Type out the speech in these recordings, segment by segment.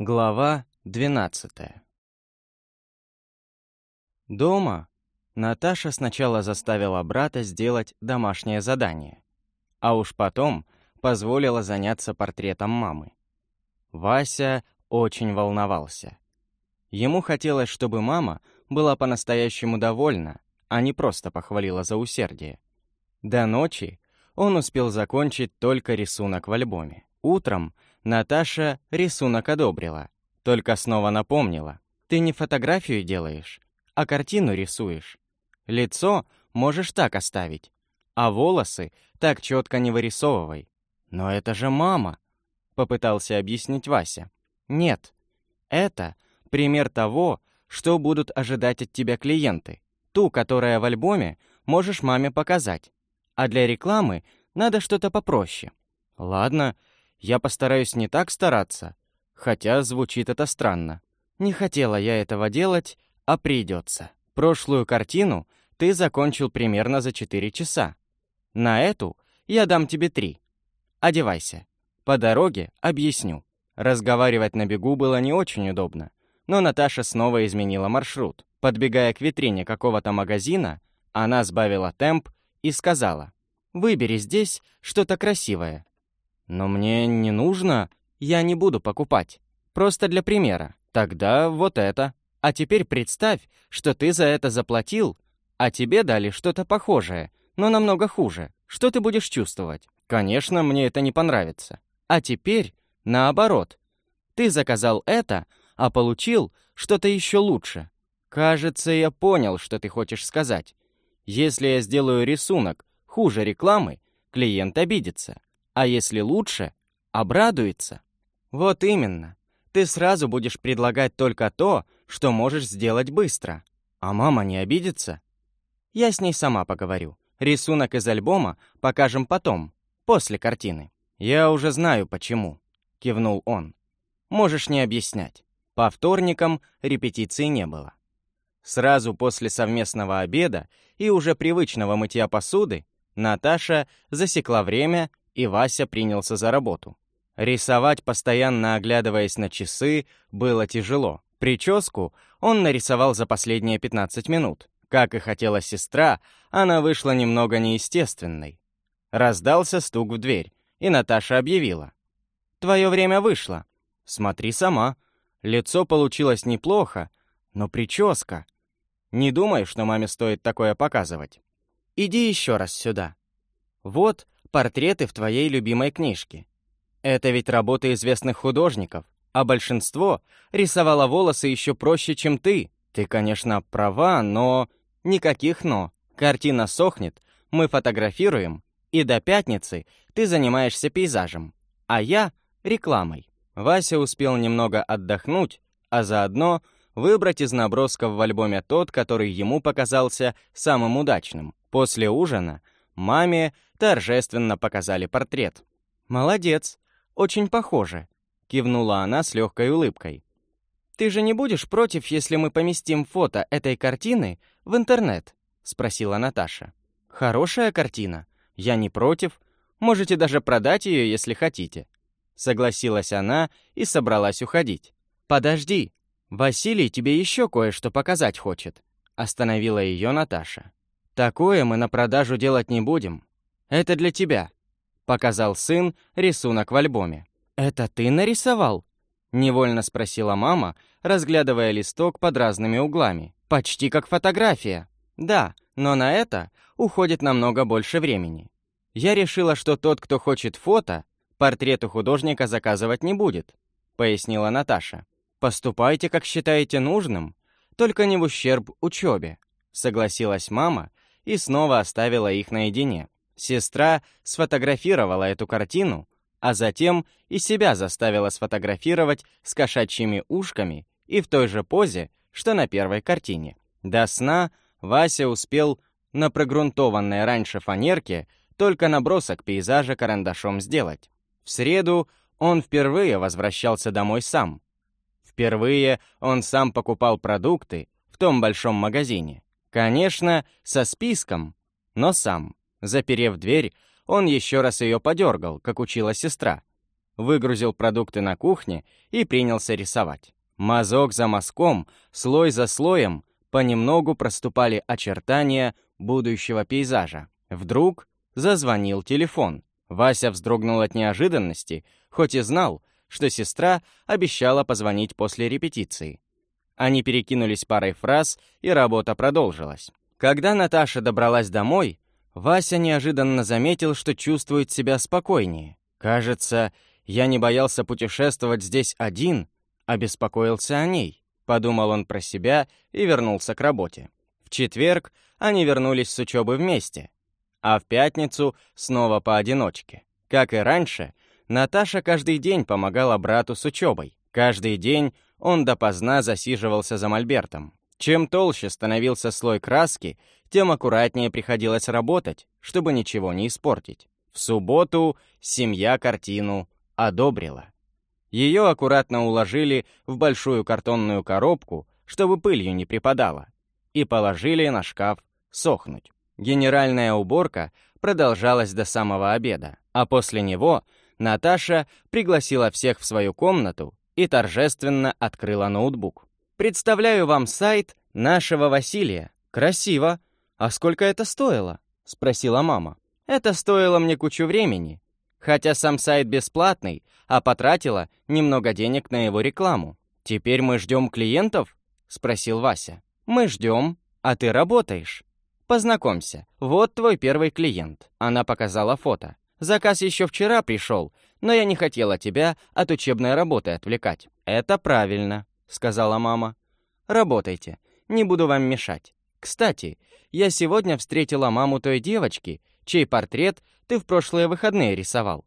Глава 12 Дома Наташа сначала заставила брата сделать домашнее задание, а уж потом позволила заняться портретом мамы. Вася очень волновался. Ему хотелось, чтобы мама была по-настоящему довольна, а не просто похвалила за усердие. До ночи он успел закончить только рисунок в альбоме. Утром Наташа рисунок одобрила, только снова напомнила. «Ты не фотографию делаешь, а картину рисуешь. Лицо можешь так оставить, а волосы так четко не вырисовывай. Но это же мама!» — попытался объяснить Вася. «Нет, это пример того, что будут ожидать от тебя клиенты. Ту, которая в альбоме, можешь маме показать. А для рекламы надо что-то попроще. Ладно, я постараюсь не так стараться, хотя звучит это странно. Не хотела я этого делать, а придется. Прошлую картину ты закончил примерно за 4 часа. На эту я дам тебе 3. Одевайся. По дороге объясню. Разговаривать на бегу было не очень удобно, но Наташа снова изменила маршрут. Подбегая к витрине какого-то магазина, она сбавила темп и сказала, «Выбери здесь что-то красивое». «Но мне не нужно, я не буду покупать. Просто для примера. Тогда вот это. А теперь представь, что ты за это заплатил, а тебе дали что-то похожее, но намного хуже. Что ты будешь чувствовать? Конечно, мне это не понравится. А теперь наоборот. Ты заказал это, а получил что-то еще лучше. Кажется, я понял, что ты хочешь сказать. Если я сделаю рисунок хуже рекламы, клиент обидится. А если лучше, обрадуется. Вот именно. Ты сразу будешь предлагать только то, что можешь сделать быстро. А мама не обидится? Я с ней сама поговорю. Рисунок из альбома покажем потом, после картины. Я уже знаю, почему. Кивнул он. Можешь не объяснять. По вторникам репетиции не было. Сразу после совместного обеда и уже привычного мытья посуды Наташа засекла время и Вася принялся за работу. Рисовать, постоянно оглядываясь на часы, было тяжело. Прическу он нарисовал за последние 15 минут. Как и хотела сестра, она вышла немного неестественной. Раздался стук в дверь, и Наташа объявила. «Твое время вышло. Смотри сама. Лицо получилось неплохо, но прическа. Не думай, что маме стоит такое показывать. Иди еще раз сюда. Вот портреты в твоей любимой книжке. Это ведь работы известных художников, а большинство рисовало волосы еще проще, чем ты. Ты, конечно, права, но... Никаких «но». Картина сохнет, мы фотографируем, и до пятницы ты занимаешься пейзажем, а я — рекламой. Вася успел немного отдохнуть, а заодно выбрать из набросков в альбоме тот, который ему показался самым удачным. После ужина маме торжественно показали портрет. «Молодец, очень похоже», — кивнула она с легкой улыбкой. «Ты же не будешь против, если мы поместим фото этой картины в интернет?» — спросила Наташа. «Хорошая картина. Я не против. Можете даже продать ее, если хотите». Согласилась она и собралась уходить. «Подожди, Василий тебе еще кое-что показать хочет», — остановила ее Наташа. «Такое мы на продажу делать не будем. «Это для тебя», — показал сын рисунок в альбоме. «Это ты нарисовал?» — невольно спросила мама, разглядывая листок под разными углами. «Почти как фотография». «Да, но на это уходит намного больше времени. Я решила, что тот, кто хочет фото, портрет у художника заказывать не будет», — пояснила Наташа. «Поступайте, как считаете нужным, только не в ущерб учебе», — согласилась мама и снова оставила их наедине. Сестра сфотографировала эту картину, а затем и себя заставила сфотографировать с кошачьими ушками и в той же позе, что на первой картине. До сна Вася успел на прогрунтованной раньше фанерке только набросок пейзажа карандашом сделать. В среду он впервые возвращался домой сам. Впервые он сам покупал продукты в том большом магазине. Конечно, со списком, но сам. Заперев дверь, он еще раз ее подергал, как учила сестра. выгрузил продукты на кухне и принялся рисовать. Мазок за мазком, слой за слоем, понемногу проступали очертания будущего пейзажа. Вдруг зазвонил телефон. Вася вздрогнул от неожиданности, хоть и знал, что сестра обещала позвонить после репетиции. Они перекинулись парой фраз, и работа продолжилась. Когда Наташа добралась домой, Вася неожиданно заметил, что чувствует себя спокойнее. Кажется, я не боялся путешествовать здесь один, а беспокоился о ней, подумал он про себя и вернулся к работе. В четверг они вернулись с учебы вместе, а в пятницу снова поодиночке. Как и раньше, Наташа каждый день помогала брату с учебой. Каждый день он допоздна засиживался за мольбертом. Чем толще становился слой краски, тем аккуратнее приходилось работать, чтобы ничего не испортить. В субботу семья картину одобрила. Ее аккуратно уложили в большую картонную коробку, чтобы пылью не припадала, и положили на шкаф сохнуть. Генеральная уборка продолжалась до самого обеда, а после него Наташа пригласила всех в свою комнату и торжественно открыла ноутбук. «Представляю вам сайт нашего Василия. Красиво. А сколько это стоило?» — спросила мама. «Это стоило мне кучу времени, хотя сам сайт бесплатный, а потратила немного денег на его рекламу. Теперь мы ждем клиентов?» — спросил Вася. «Мы ждем, а ты работаешь. Познакомься, вот твой первый клиент». Она показала фото. «Заказ еще вчера пришел, но я не хотела тебя от учебной работы отвлекать». «Это правильно», — сказала мама. «Работайте, не буду вам мешать. Кстати, я сегодня встретила маму той девочки, чей портрет ты в прошлые выходные рисовал.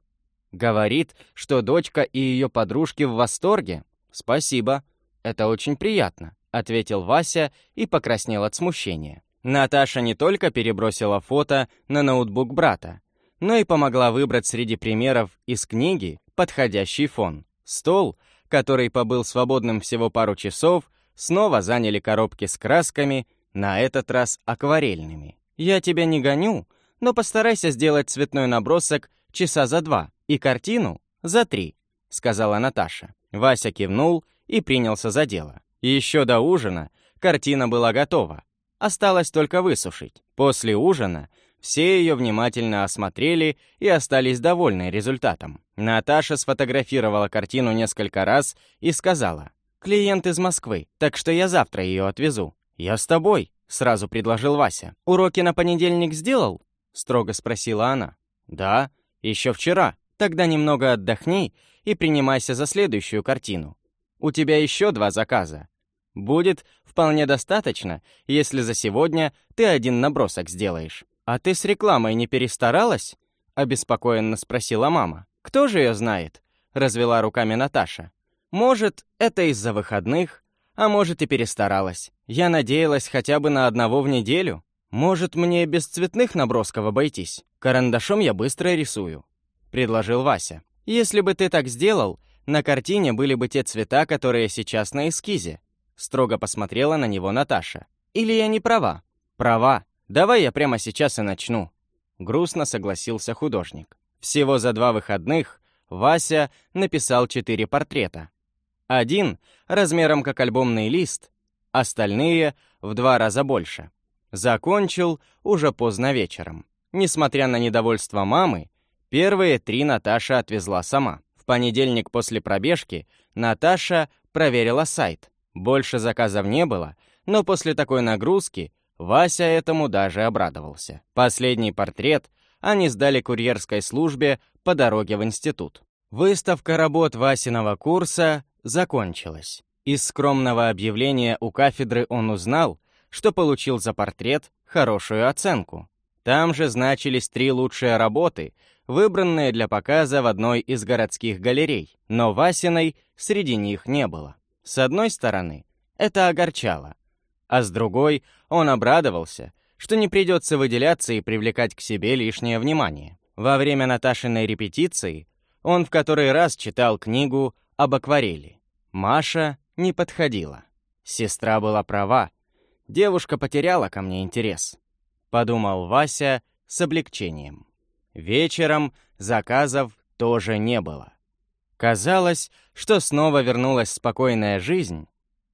Говорит, что дочка и ее подружки в восторге. Спасибо, это очень приятно», — ответил Вася и покраснел от смущения. Наташа не только перебросила фото на ноутбук брата, но и помогла выбрать среди примеров из книги подходящий фон. Стол, который побыл свободным всего пару часов, снова заняли коробки с красками, на этот раз акварельными. «Я тебя не гоню, но постарайся сделать цветной набросок часа за два и картину за три», — сказала Наташа. Вася кивнул и принялся за дело. Еще до ужина картина была готова. Осталось только высушить. После ужина все ее внимательно осмотрели и остались довольны результатом. Наташа сфотографировала картину несколько раз и сказала, «Клиент из Москвы, так что я завтра ее отвезу». «Я с тобой», — сразу предложил Вася. «Уроки на понедельник сделал?» — строго спросила она. «Да, еще вчера. Тогда немного отдохни и принимайся за следующую картину. У тебя еще два заказа. Будет вполне достаточно, если за сегодня ты один набросок сделаешь. «А ты с рекламой не перестаралась?» — обеспокоенно спросила мама. «Кто же ее знает?» — развела руками Наташа. «Может, это из-за выходных, а может и перестаралась. Я надеялась хотя бы на одного в неделю. Может, мне без цветных набросков обойтись? Карандашом я быстро рисую», — предложил Вася. «Если бы ты так сделал, на картине были бы те цвета, которые сейчас на эскизе», — строго посмотрела на него Наташа. «Или я не права?» «Права», «Давай я прямо сейчас и начну», — грустно согласился художник. Всего за два выходных Вася написал четыре портрета. Один размером как альбомный лист, остальные в два раза больше. Закончил уже поздно вечером. Несмотря на недовольство мамы, первые три Наташа отвезла сама. В понедельник после пробежки Наташа проверила сайт. Больше заказов не было, но после такой нагрузки Вася этому даже обрадовался. Последний портрет они сдали курьерской службе по дороге в институт. Выставка работ Васиного курса закончилась. Из скромного объявления у кафедры он узнал, что получил за портрет хорошую оценку. Там же значились три лучшие работы, выбранные для показа в одной из городских галерей, но Васиной среди них не было. С одной стороны, это огорчало, а с другой он обрадовался, что не придется выделяться и привлекать к себе лишнее внимание. Во время Наташиной репетиции он в который раз читал книгу об акварели. Маша не подходила. Сестра была права. Девушка потеряла ко мне интерес. Подумал Вася с облегчением. Вечером заказов тоже не было. Казалось, что снова вернулась спокойная жизнь,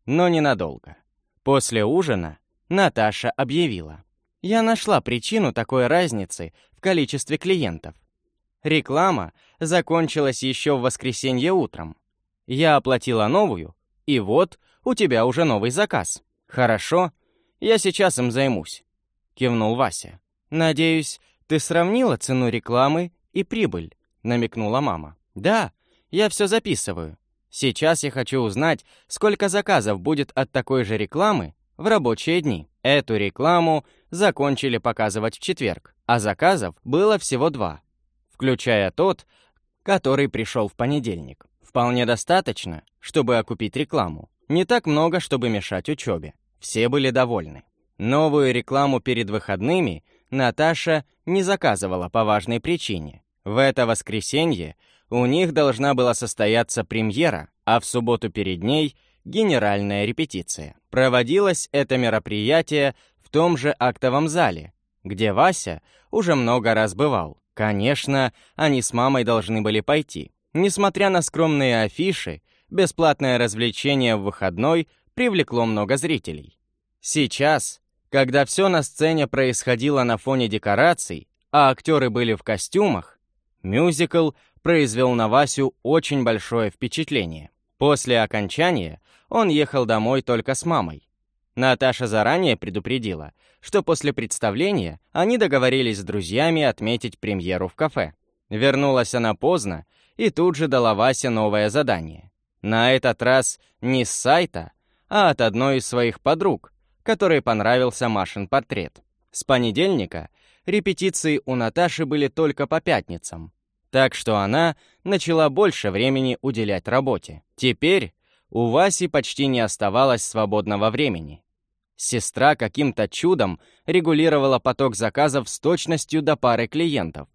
но ненадолго. После ужина Наташа объявила. «Я нашла причину такой разницы в количестве клиентов. Реклама закончилась еще в воскресенье утром. Я оплатила новую, и вот у тебя уже новый заказ. Хорошо, я сейчас им займусь», — кивнул Вася. «Надеюсь, ты сравнила цену рекламы и прибыль», — намекнула мама. «Да, я все записываю. Сейчас я хочу узнать, сколько заказов будет от такой же рекламы в рабочие дни. Эту рекламу закончили показывать в четверг, а заказов было всего два, включая тот, который пришел в понедельник. Вполне достаточно, чтобы окупить рекламу. Не так много, чтобы мешать учебе. Все были довольны. Новую рекламу перед выходными Наташа не заказывала по важной причине. В это воскресенье у них должна была состояться премьера, а в субботу перед ней — генеральная репетиция. Проводилось это мероприятие в том же актовом зале, где Вася уже много раз бывал. Конечно, они с мамой должны были пойти. Несмотря на скромные афиши, бесплатное развлечение в выходной привлекло много зрителей. Сейчас, когда все на сцене происходило на фоне декораций, а актеры были в костюмах, мюзикл произвел на Васю очень большое впечатление. После окончания он ехал домой только с мамой. Наташа заранее предупредила, что после представления они договорились с друзьями отметить премьеру в кафе. Вернулась она поздно и тут же дала Васе новое задание. На этот раз не с сайта, а от одной из своих подруг, которой понравился Машин портрет. С понедельника репетиции у Наташи были только по пятницам, так что она начала больше времени уделять работе. Теперь у Васи почти не оставалось свободного времени. Сестра каким-то чудом регулировала поток заказов с точностью до пары клиентов.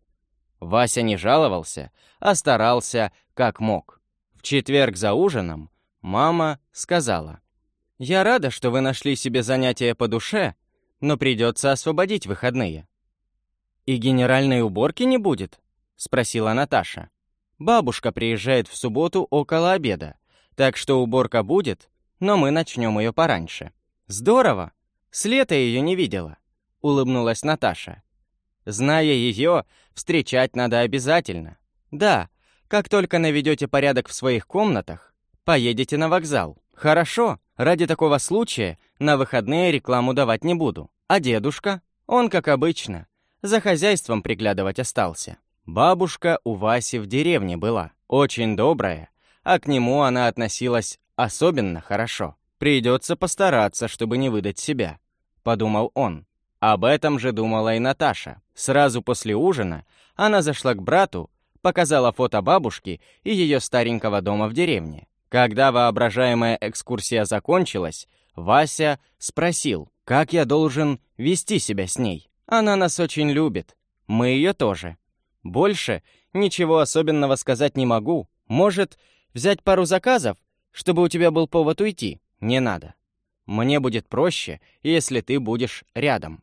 Вася не жаловался, а старался как мог. В четверг за ужином мама сказала, «Я рада, что вы нашли себе занятие по душе, но придется освободить выходные». «И генеральной уборки не будет?» — спросила Наташа. «Бабушка приезжает в субботу около обеда, так что уборка будет, но мы начнем ее пораньше». «Здорово! С лета ее не видела», — улыбнулась Наташа. «Зная ее, встречать надо обязательно. Да, как только наведете порядок в своих комнатах, поедете на вокзал. Хорошо, ради такого случая на выходные рекламу давать не буду. А дедушка? Он, как обычно, за хозяйством приглядывать остался. Бабушка у Васи в деревне была, очень добрая, а к нему она относилась особенно хорошо. Придется постараться, чтобы не выдать себя, подумал он. Об этом же думала и Наташа. Сразу после ужина она зашла к брату, показала фото бабушки и ее старенького дома в деревне. Когда воображаемая экскурсия закончилась, Вася спросил, как я должен вести себя с ней. Она нас очень любит. Мы ее тоже. Больше ничего особенного сказать не могу. Может, взять пару заказов, чтобы у тебя был повод уйти? Не надо. Мне будет проще, если ты будешь рядом.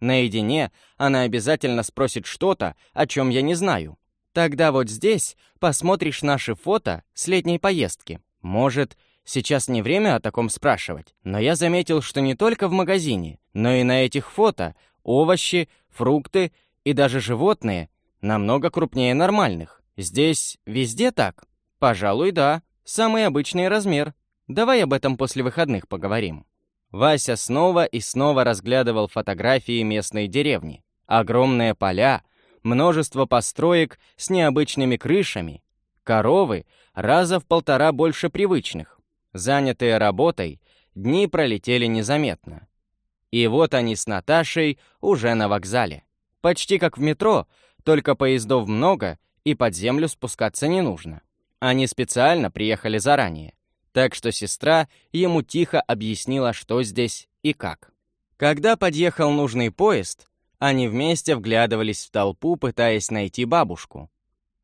Наедине она обязательно спросит что-то, о чем я не знаю. Тогда вот здесь посмотришь наши фото с летней поездки. Может, сейчас не время о таком спрашивать, но я заметил, что не только в магазине, но и на этих фото овощи, фрукты и даже животные Намного крупнее нормальных. Здесь везде так? Пожалуй, да. Самый обычный размер. Давай об этом после выходных поговорим. Вася снова и снова разглядывал фотографии местной деревни. Огромные поля, множество построек с необычными крышами, коровы раза в полтора больше привычных. Занятые работой, дни пролетели незаметно. И вот они с Наташей уже на вокзале. Почти как в метро, только поездов много, и под землю спускаться не нужно. Они специально приехали заранее. Так что сестра ему тихо объяснила, что здесь и как. Когда подъехал нужный поезд, они вместе вглядывались в толпу, пытаясь найти бабушку.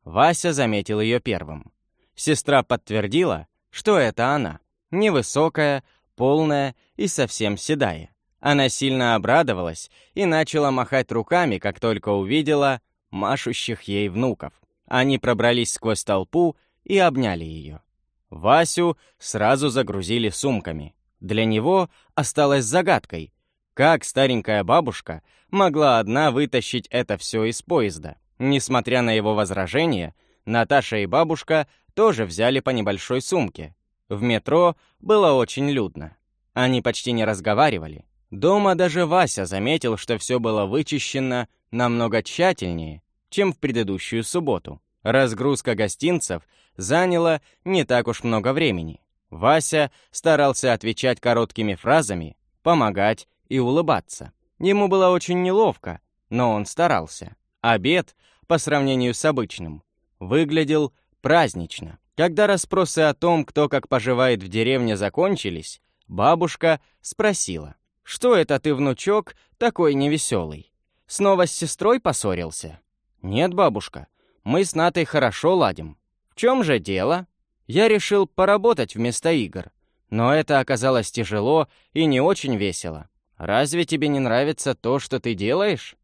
Вася заметил ее первым. Сестра подтвердила, что это она. Невысокая, полная и совсем седая. Она сильно обрадовалась и начала махать руками, как только увидела машущих ей внуков. Они пробрались сквозь толпу и обняли ее. Васю сразу загрузили сумками. Для него осталось загадкой, как старенькая бабушка могла одна вытащить это все из поезда. Несмотря на его возражения, Наташа и бабушка тоже взяли по небольшой сумке. В метро было очень людно. Они почти не разговаривали. Дома даже Вася заметил, что все было вычищено намного тщательнее, чем в предыдущую субботу. Разгрузка гостинцев заняла не так уж много времени. Вася старался отвечать короткими фразами, помогать и улыбаться. Ему было очень неловко, но он старался. Обед, по сравнению с обычным, выглядел празднично. Когда расспросы о том, кто как поживает в деревне, закончились, бабушка спросила, «Что это ты, внучок, такой невеселый? Снова с сестрой поссорился?» «Нет, бабушка, мы с Натой хорошо ладим. В чем же дело?» Я решил поработать вместо игр, но это оказалось тяжело и не очень весело. Разве тебе не нравится то, что ты делаешь?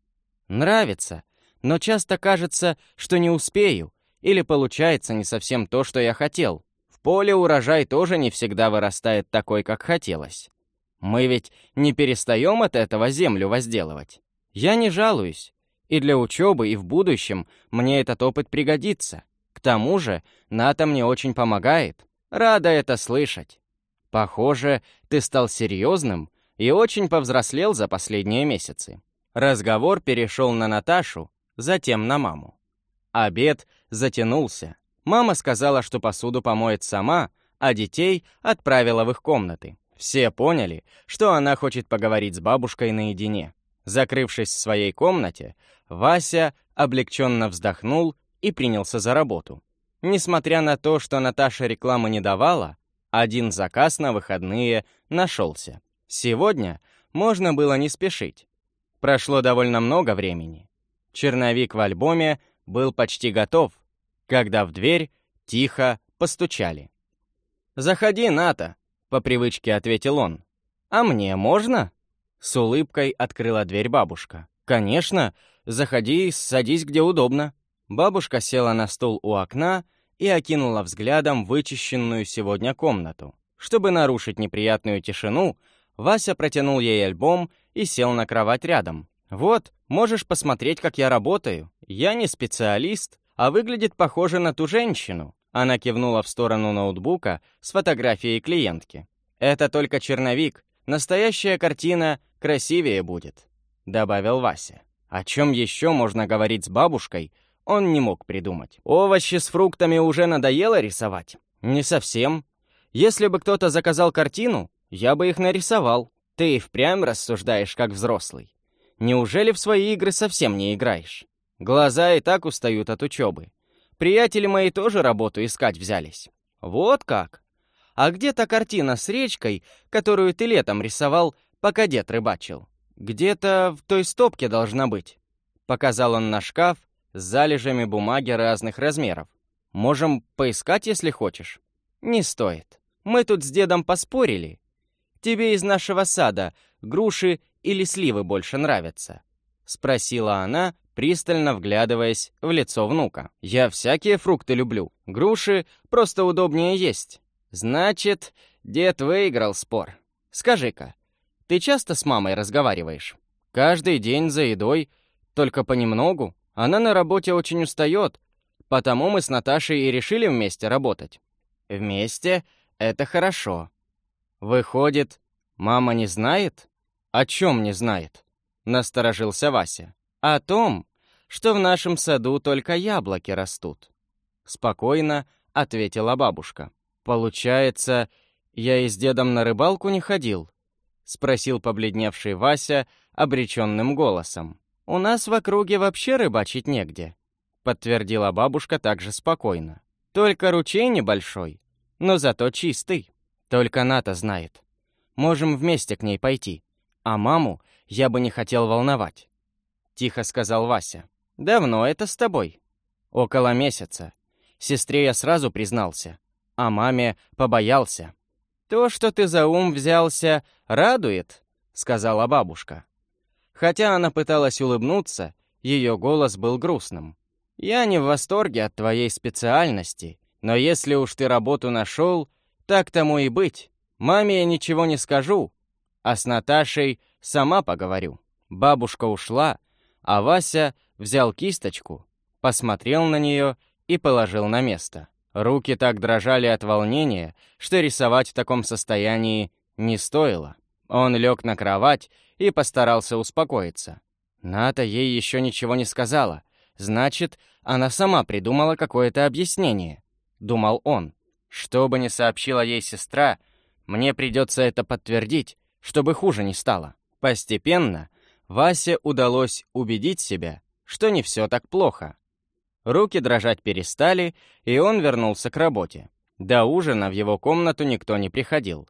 Нравится, но часто кажется, что не успею, или получается не совсем то, что я хотел. В поле урожай тоже не всегда вырастает такой, как хотелось. Мы ведь не перестаем от этого землю возделывать. Я не жалуюсь. И для учебы, и в будущем мне этот опыт пригодится. К тому же, НАТО мне очень помогает. Рада это слышать. Похоже, ты стал серьезным и очень повзрослел за последние месяцы. Разговор перешел на Наташу, затем на маму. Обед затянулся. Мама сказала, что посуду помоет сама, а детей отправила в их комнаты. Все поняли, что она хочет поговорить с бабушкой наедине. Закрывшись в своей комнате, Вася облегченно вздохнул и принялся за работу. Несмотря на то, что Наташа рекламы не давала, один заказ на выходные нашелся. Сегодня можно было не спешить. Прошло довольно много времени. Черновик в альбоме был почти готов, когда в дверь тихо постучали. «Заходи, Ната», — по привычке ответил он. «А мне можно?» С улыбкой открыла дверь бабушка. «Конечно, заходи садись где удобно». Бабушка села на стул у окна и окинула взглядом вычищенную сегодня комнату. Чтобы нарушить неприятную тишину, Вася протянул ей альбом и сел на кровать рядом. «Вот, можешь посмотреть, как я работаю. Я не специалист, а выглядит похоже на ту женщину». Она кивнула в сторону ноутбука с фотографией клиентки. «Это только черновик. Настоящая картина красивее будет», — добавил Вася. О чем еще можно говорить с бабушкой, он не мог придумать. Овощи с фруктами уже надоело рисовать? Не совсем. Если бы кто-то заказал картину, я бы их нарисовал. Ты и впрямь рассуждаешь, как взрослый. Неужели в свои игры совсем не играешь? Глаза и так устают от учебы. Приятели мои тоже работу искать взялись. Вот как? А где та картина с речкой, которую ты летом рисовал, пока дед рыбачил? Где-то в той стопке должна быть. Показал он на шкаф с залежами бумаги разных размеров. Можем поискать, если хочешь. Не стоит. Мы тут с дедом поспорили. Тебе из нашего сада груши или сливы больше нравятся? Спросила она, пристально вглядываясь в лицо внука. «Я всякие фрукты люблю. Груши просто удобнее есть». «Значит, дед выиграл спор. Скажи-ка, ты часто с мамой разговариваешь? Каждый день за едой, только понемногу. Она на работе очень устает, потому мы с Наташей и решили вместе работать. Вместе — это хорошо. Выходит, мама не знает? О чем не знает? Насторожился Вася. О том, что в нашем саду только яблоки растут. Спокойно ответила бабушка. Получается, я и с дедом на рыбалку не ходил? Спросил побледневший Вася обреченным голосом. «У нас в округе вообще рыбачить негде», — подтвердила бабушка также спокойно. «Только ручей небольшой, но зато чистый. Только Ната знает. Можем вместе к ней пойти. А маму я бы не хотел волновать», — тихо сказал Вася. «Давно это с тобой?» «Около месяца. Сестре я сразу признался, а маме побоялся». «То, что ты за ум взялся, радует», — сказала бабушка. Хотя она пыталась улыбнуться, ее голос был грустным. «Я не в восторге от твоей специальности, Но если уж ты работу нашел, так тому и быть. Маме я ничего не скажу, а с Наташей сама поговорю. Бабушка ушла, а Вася взял кисточку, посмотрел на нее и положил на место. Руки так дрожали от волнения, что рисовать в таком состоянии не стоило. Он лег на кровать и постарался успокоиться. Ната ей еще ничего не сказала. Значит, она сама придумала какое-то объяснение. Думал он. Что бы ни сообщила ей сестра, мне придется это подтвердить, чтобы хуже не стало. Постепенно Васе удалось убедить себя, что не все так плохо. Руки дрожать перестали, и он вернулся к работе. До ужина в его комнату никто не приходил.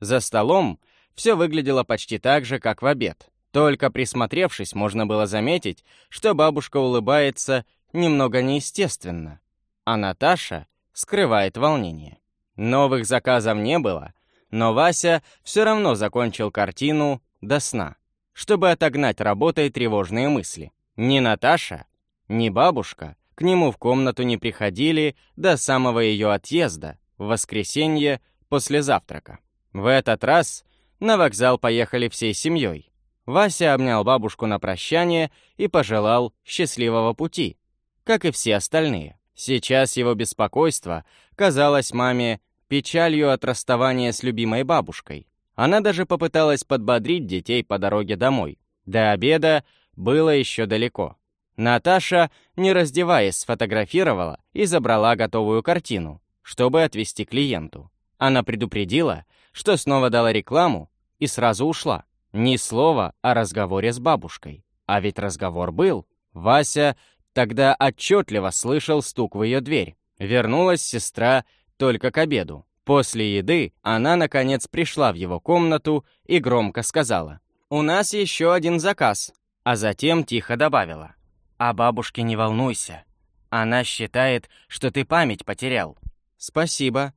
За столом все выглядело почти так же, как в обед. Только присмотревшись, можно было заметить, что бабушка улыбается немного неестественно, а Наташа скрывает волнение. Новых заказов не было, но Вася все равно закончил картину до сна, чтобы отогнать работой тревожные мысли. Ни Наташа, ни бабушка к нему в комнату не приходили до самого ее отъезда в воскресенье после завтрака. В этот раз на вокзал поехали всей семьей. Вася обнял бабушку на прощание и пожелал счастливого пути, как и все остальные. Сейчас его беспокойство казалось маме печалью от расставания с любимой бабушкой. Она даже попыталась подбодрить детей по дороге домой. До обеда было еще далеко. Наташа, не раздеваясь, сфотографировала и забрала готовую картину, чтобы отвести клиенту. Она предупредила, что снова дала рекламу и сразу ушла. Ни слова о разговоре с бабушкой. А ведь разговор был. Вася тогда отчетливо слышал стук в ее дверь. Вернулась сестра только к обеду. После еды она, наконец, пришла в его комнату и громко сказала. «У нас еще один заказ», а затем тихо добавила. «А бабушке не волнуйся. Она считает, что ты память потерял». «Спасибо.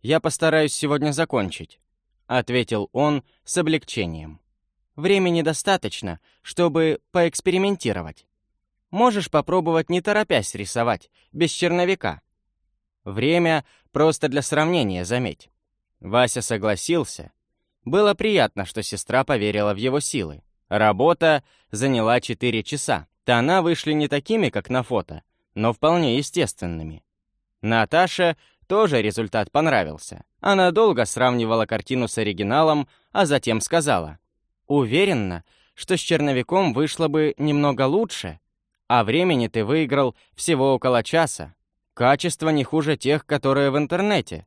Я постараюсь сегодня закончить», — ответил он с облегчением. Времени достаточно, чтобы поэкспериментировать. Можешь попробовать не торопясь рисовать, без черновика. Время просто для сравнения, заметь. Вася согласился. Было приятно, что сестра поверила в его силы. Работа заняла 4 часа. Тона вышли не такими, как на фото, но вполне естественными. Наташе тоже результат понравился. Она долго сравнивала картину с оригиналом, а затем сказала. Уверена, что с черновиком вышло бы немного лучше, а времени ты выиграл всего около часа. Качество не хуже тех, которые в интернете.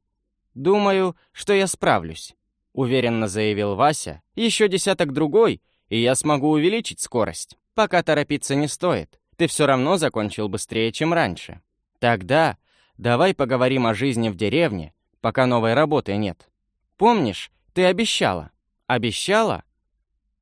Думаю, что я справлюсь», — уверенно заявил Вася. «Еще десяток другой, и я смогу увеличить скорость. Пока торопиться не стоит. Ты все равно закончил быстрее, чем раньше. Тогда давай поговорим о жизни в деревне, пока новой работы нет. Помнишь, ты обещала? Обещала?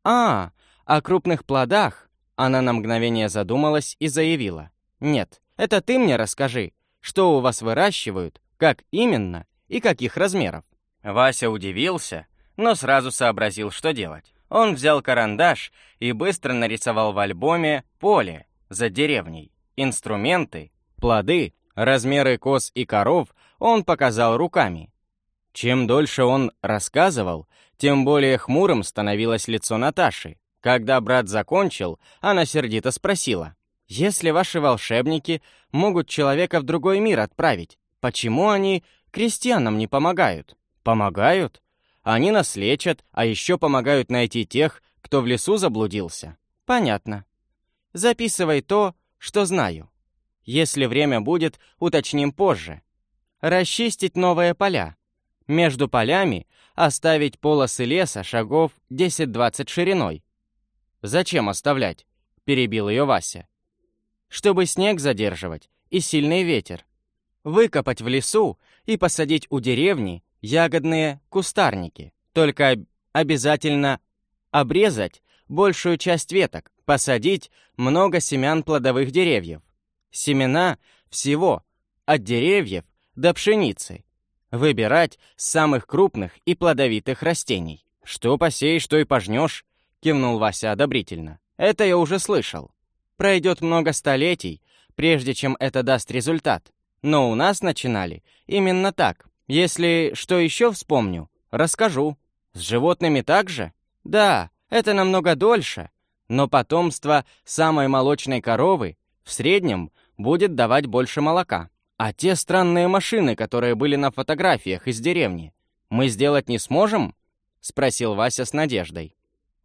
«А, о крупных плодах!» Она на мгновение задумалась и заявила. «Нет, это ты мне расскажи, что у вас выращивают, как именно и каких размеров». Вася удивился, но сразу сообразил, что делать. Он взял карандаш и быстро нарисовал в альбоме поле за деревней. Инструменты, плоды, размеры коз и коров он показал руками. Чем дольше он рассказывал, тем более хмурым становилось лицо Наташи. Когда брат закончил, она сердито спросила, «Если ваши волшебники могут человека в другой мир отправить, почему они крестьянам не помогают?» «Помогают? Они нас лечат, а еще помогают найти тех, кто в лесу заблудился». «Понятно. Записывай то, что знаю. Если время будет, уточним позже. Расчистить новые поля. Между полями оставить полосы леса шагов 10-20 шириной. «Зачем оставлять?» — перебил ее Вася. «Чтобы снег задерживать и сильный ветер. Выкопать в лесу и посадить у деревни ягодные кустарники. Только обязательно обрезать большую часть веток, посадить много семян плодовых деревьев. Семена всего, от деревьев до пшеницы, Выбирать самых крупных и плодовитых растений. «Что посеешь, что и пожнешь», — кивнул Вася одобрительно. «Это я уже слышал. Пройдет много столетий, прежде чем это даст результат. но у нас начинали именно так. Если что еще вспомню, расскажу. С животными также? Да, это намного дольше, но потомство самой молочной коровы в среднем будет давать больше молока. А те странные машины, которые были на фотографиях из деревни, мы сделать не сможем? Спросил Вася с надеждой.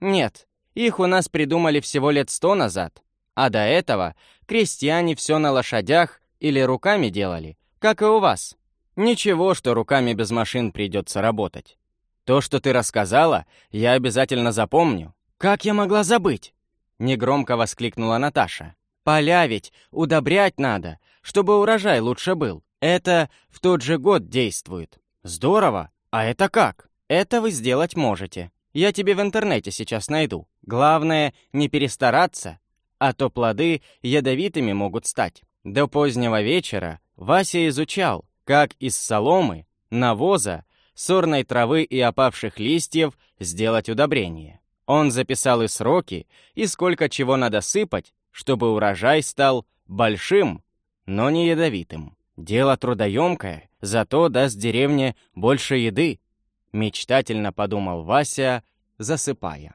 Нет, их у нас придумали всего лет сто назад. А до этого крестьяне все на лошадях или руками делали, как и у вас. Ничего, что руками без машин придется работать. То, что ты рассказала, я обязательно запомню. Как я могла забыть? Негромко воскликнула Наташа. Поля удобрять надо, чтобы урожай лучше был. Это в тот же год действует. Здорово. А это как? Это вы сделать можете. Я тебе в интернете сейчас найду. Главное, не перестараться, а то плоды ядовитыми могут стать. До позднего вечера Вася изучал, как из соломы, навоза, сорной травы и опавших листьев сделать удобрение. Он записал и сроки, и сколько чего надо сыпать, чтобы урожай стал большим, но не ядовитым. Дело трудоемкое, зато даст деревне больше еды, мечтательно подумал Вася, засыпая.